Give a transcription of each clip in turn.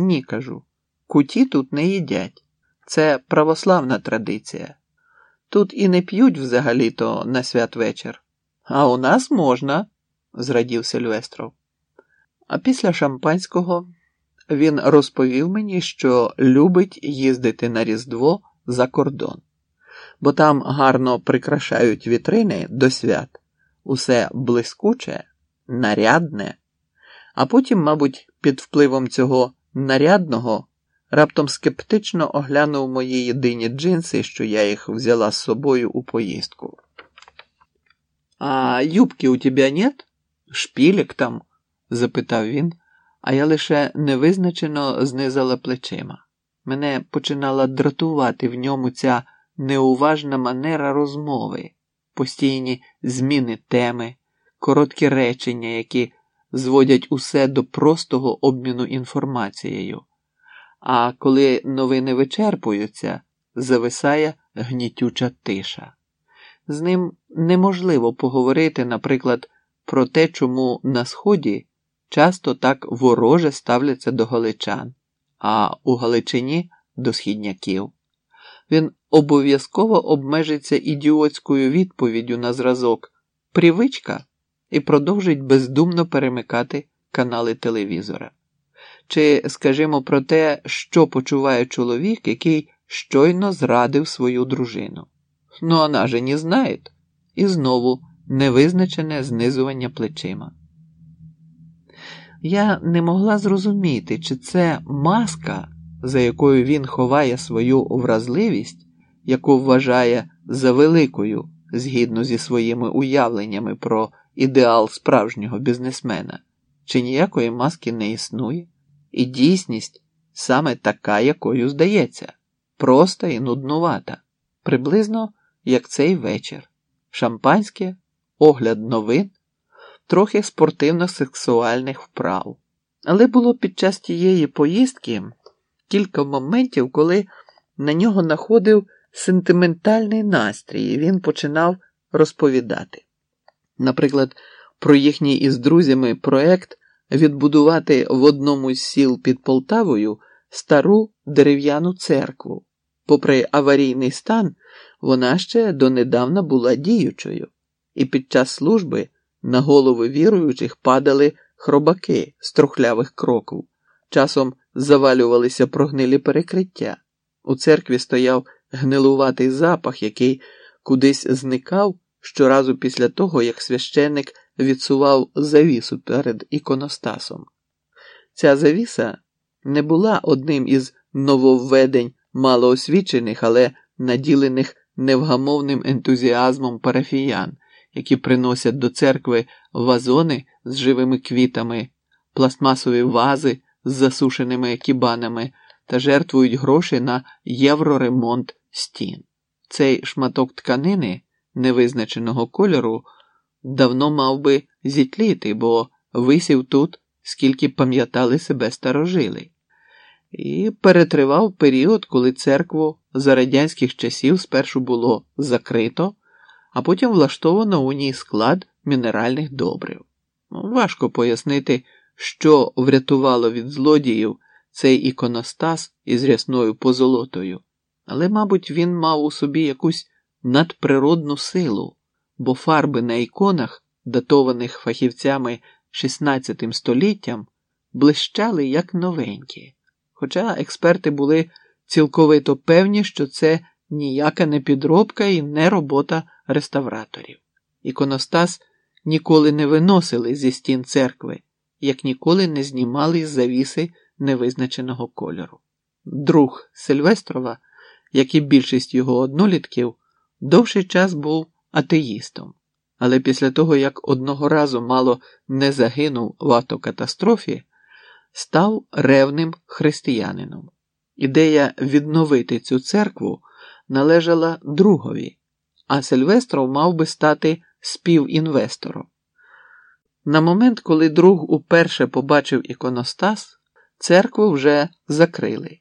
Ні, кажу. Куті тут не їдять. Це православна традиція. Тут і не п'ють взагалі-то на святвечір. А у нас можна, зрадів Сильвестров. А після шампанського він розповів мені, що любить їздити на Різдво за кордон, бо там гарно прикрашають вітрини до свят, усе блискуче, нарядне, а потім, мабуть, під впливом цього нарядного раптом скептично оглянув мої єдині джинси, що я їх взяла з собою у поїздку. А юбки у тебе нет? Шпілік там? запитав він, а я лише невизначено знизала плечима. Мене починала дратувати в ньому ця неуважна манера розмови, постійні зміни теми, короткі речення, які зводять усе до простого обміну інформацією. А коли новини вичерпуються, зависає гнітюча тиша. З ним неможливо поговорити, наприклад, про те, чому на Сході часто так вороже ставляться до галичан, а у Галичині до східняків. Він обов'язково обмежиться ідіотською відповіддю на зразок привичка і продовжить бездумно перемикати канали телевізора. Чи, скажімо, про те, що почуває чоловік, який щойно зрадив свою дружину. Ну, вона же не знає. І знову невизначене знизування плечима. Я не могла зрозуміти, чи це маска, за якою він ховає свою вразливість, яку вважає за великою згідно зі своїми уявленнями про ідеал справжнього бізнесмена, чи ніякої маски не існує, і дійсність саме така, якою здається, проста і нуднувата, приблизно як цей вечір, шампанське, огляд новин трохи спортивно-сексуальних вправ. Але було під час тієї поїздки кілька моментів, коли на нього находив сентиментальний настрій, і він починав розповідати. Наприклад, про їхній із друзями проект відбудувати в одному з сіл під Полтавою стару дерев'яну церкву. Попри аварійний стан, вона ще донедавна була діючою, і під час служби. На голови віруючих падали хробаки з трухлявих кроків, часом завалювалися прогнилі перекриття. У церкві стояв гнилуватий запах, який кудись зникав щоразу після того, як священник відсував завісу перед іконостасом. Ця завіса не була одним із нововведень малоосвічених, але наділених невгамовним ентузіазмом парафіян які приносять до церкви вазони з живими квітами, пластмасові вази з засушеними кібанами та жертвують гроші на євроремонт стін. Цей шматок тканини невизначеного кольору давно мав би зітліти, бо висів тут, скільки пам'ятали себе старожили, і перетривав період, коли церкву за радянських часів спершу було закрито а потім влаштовано у ній склад мінеральних добрив. Ну, важко пояснити, що врятувало від злодіїв цей іконостас із рясною позолотою, але, мабуть, він мав у собі якусь надприродну силу, бо фарби на іконах, датованих фахівцями XVI століттям, блищали як новенькі. Хоча експерти були цілковито певні, що це ніяка не підробка і не робота реставраторів. Іконостас ніколи не виносили зі стін церкви, як ніколи не знімали завіси невизначеного кольору. Друг Сильвестрова, як і більшість його однолітків, довший час був атеїстом, але після того, як одного разу мало не загинув в автокатастрофі, став ревним християнином. Ідея відновити цю церкву належала другові а Сильвестров мав би стати співінвестором. На момент, коли друг уперше побачив іконостас, церкву вже закрили,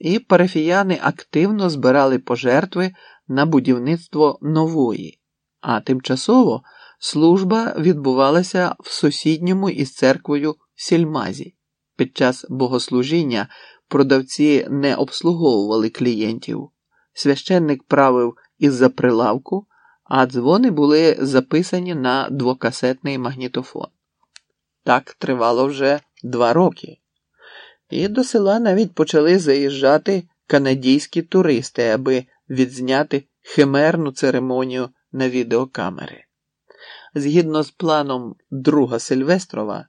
і парафіяни активно збирали пожертви на будівництво нової, а тимчасово служба відбувалася в сусідньому із церквою сільмазі. Під час богослужіння продавці не обслуговували клієнтів. Священник правив із-за прилавку, а дзвони були записані на двокасетний магнітофон. Так тривало вже два роки. І до села навіть почали заїжджати канадійські туристи, аби відзняти химерну церемонію на відеокамери. Згідно з планом друга Сильвестрова,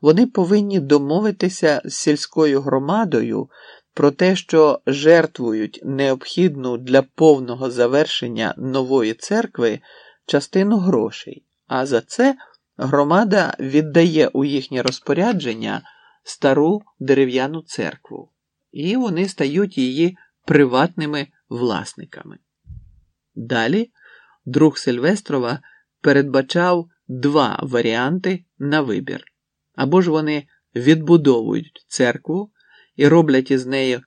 вони повинні домовитися з сільською громадою про те, що жертвують необхідну для повного завершення нової церкви частину грошей, а за це громада віддає у їхнє розпорядження стару дерев'яну церкву, і вони стають її приватними власниками. Далі друг Сильвестрова передбачав два варіанти на вибір або ж вони відбудовують церкву і роблять із неї